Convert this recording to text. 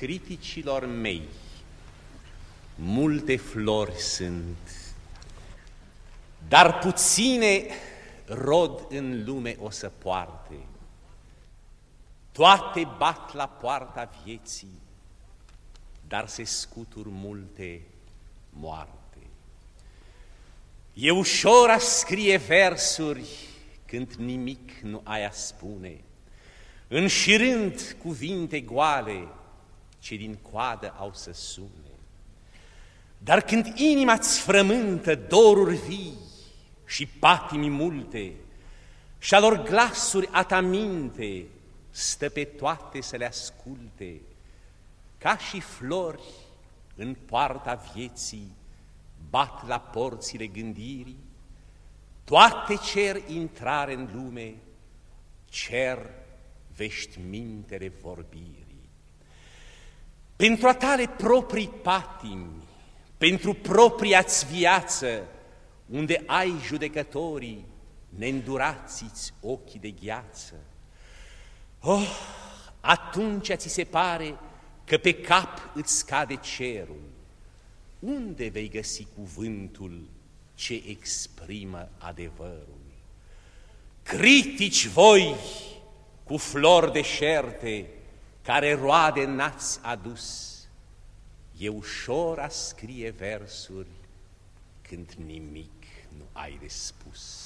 criticilor mei, multe flori sunt, dar puține rod în lume o să poarte. Toate bat la poarta vieții, dar se scutur multe moarte. E ușor a scrie versuri când nimic nu ai a spune, înșirând cuvinte goale ce din coadă au să sune. Dar când inima-ți frământă doruri vii și patimi multe, și alor glasuri a ta minte stă pe toate să le asculte, ca și flori în poarta vieții, bat la porțile gândirii, toate cer intrare în lume, cer veștimintele vorbirii. Pentru a tale proprii patimi, pentru propria-ți viață, unde ai judecătorii, neîndurați ochii de gheață. Oh, atunci ți se pare că pe cap îți scade cerul. Unde vei găsi cuvântul ce exprimă adevărul? Critici voi cu flori deșerte, care roade n-ați adus, E ușor a scrie versuri când nimic nu ai de spus.